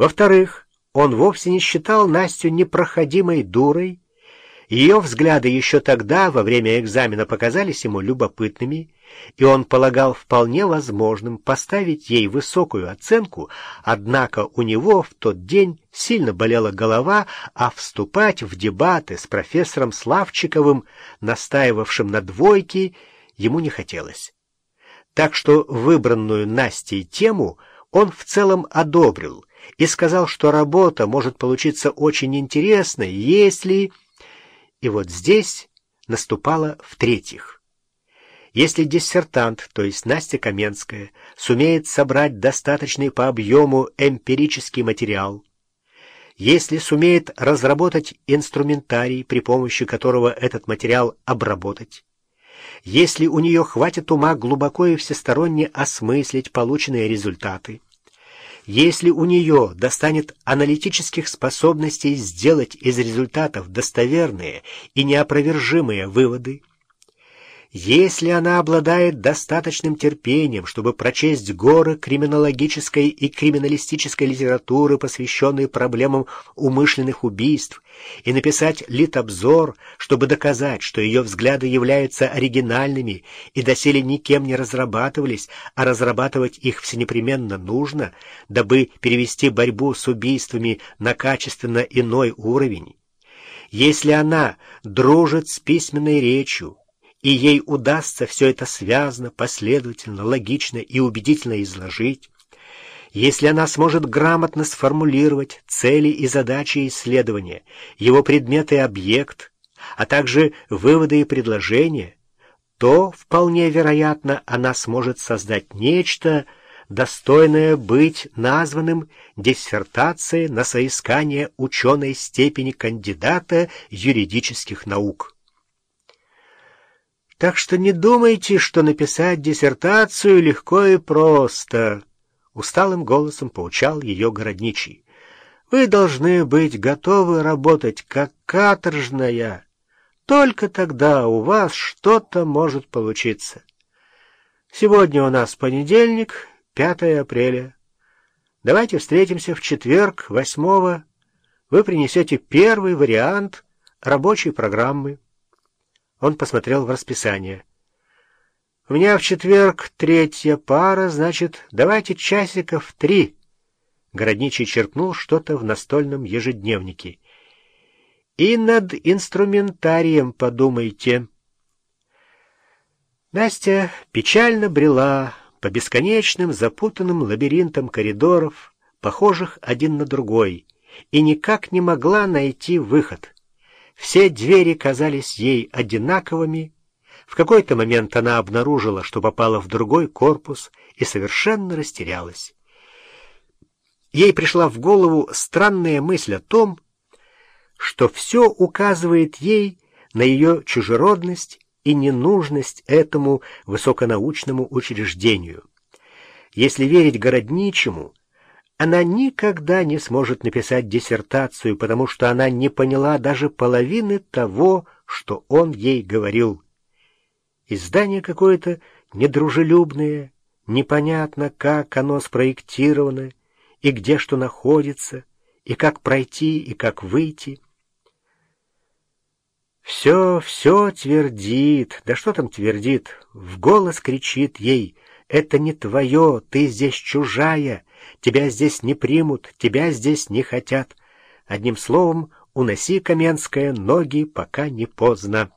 Во-вторых, он вовсе не считал Настю непроходимой дурой. Ее взгляды еще тогда, во время экзамена, показались ему любопытными, и он полагал вполне возможным поставить ей высокую оценку, однако у него в тот день сильно болела голова, а вступать в дебаты с профессором Славчиковым, настаивавшим на двойке, ему не хотелось. Так что выбранную Настей тему он в целом одобрил и сказал, что работа может получиться очень интересной, если... И вот здесь наступало в-третьих. Если диссертант, то есть Настя Каменская, сумеет собрать достаточный по объему эмпирический материал, если сумеет разработать инструментарий, при помощи которого этот материал обработать, если у нее хватит ума глубоко и всесторонне осмыслить полученные результаты, если у нее достанет аналитических способностей сделать из результатов достоверные и неопровержимые выводы, если она обладает достаточным терпением, чтобы прочесть горы криминологической и криминалистической литературы, посвященной проблемам умышленных убийств, и написать литобзор, чтобы доказать, что ее взгляды являются оригинальными и доселе никем не разрабатывались, а разрабатывать их всенепременно нужно, дабы перевести борьбу с убийствами на качественно иной уровень, если она дружит с письменной речью, и ей удастся все это связно, последовательно, логично и убедительно изложить, если она сможет грамотно сформулировать цели и задачи исследования, его предмет и объект, а также выводы и предложения, то, вполне вероятно, она сможет создать нечто, достойное быть названным диссертацией на соискание ученой степени кандидата юридических наук. Так что не думайте, что написать диссертацию легко и просто. Усталым голосом поучал ее городничий. Вы должны быть готовы работать как каторжная. Только тогда у вас что-то может получиться. Сегодня у нас понедельник, 5 апреля. Давайте встретимся в четверг, 8 Вы принесете первый вариант рабочей программы. Он посмотрел в расписание. «У меня в четверг третья пара, значит, давайте часиков три». Городничий черкнул что-то в настольном ежедневнике. «И над инструментарием подумайте». Настя печально брела по бесконечным запутанным лабиринтам коридоров, похожих один на другой, и никак не могла найти выход — все двери казались ей одинаковыми. В какой-то момент она обнаружила, что попала в другой корпус и совершенно растерялась. Ей пришла в голову странная мысль о том, что все указывает ей на ее чужеродность и ненужность этому высоконаучному учреждению. Если верить городничему, она никогда не сможет написать диссертацию, потому что она не поняла даже половины того, что он ей говорил. Издание какое-то недружелюбное, непонятно, как оно спроектировано, и где что находится, и как пройти, и как выйти. Все, все твердит, да что там твердит, в голос кричит ей, это не твое, ты здесь чужая, Тебя здесь не примут, тебя здесь не хотят. Одним словом, уноси, Каменская, ноги, пока не поздно.